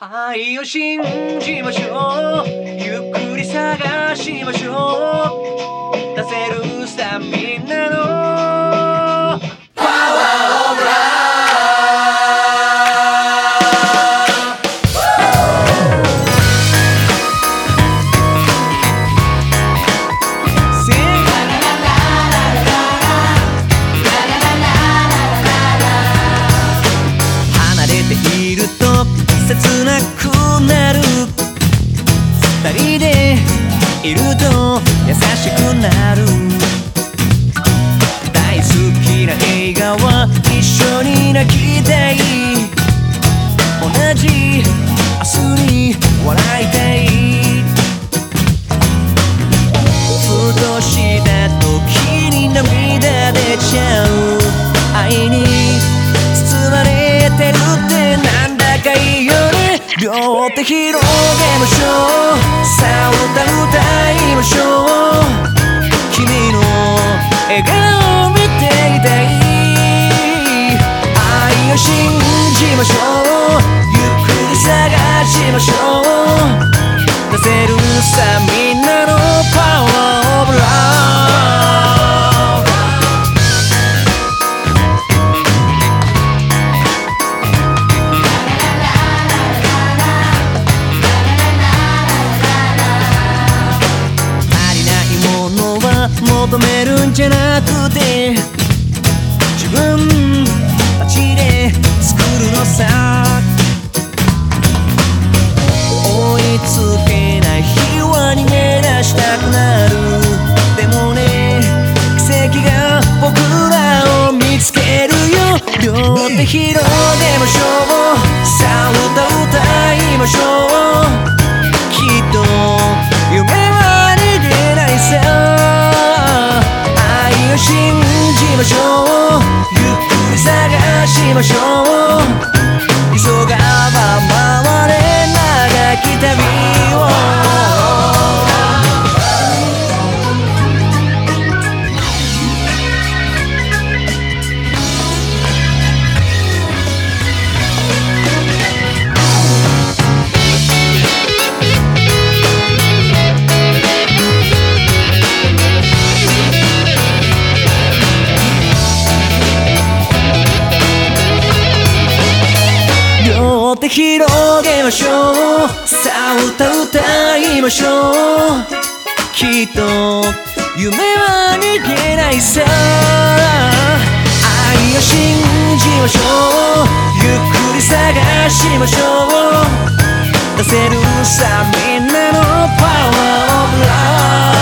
愛を信じましょう。ゆっくり探しましょう。出せるスタミナのくなる。二人でいると優しくなる。大好きな映画は一緒に泣きたい。同じ明日に笑いたい。ふとした時に涙出ちゃう。愛に包まれてるってなんだかいいよ。ね両手広げましょう。さあ歌歌いましょう。君の笑顔を見ていたい愛を信じましょうゆっくり探しましょう。出せるさみんな求めるんじゃなくて自分たちで作るのさ。追いつけない日は逃げ出したくなる。でもね奇跡が僕らを見つけるよ。両手広げましょう。ましょう広げましょう。さあ歌歌いましょう。きっと夢は逃げないさ。愛を信じましょう。ゆっくり探しましょう。出せるさみんなのパワーオブラブ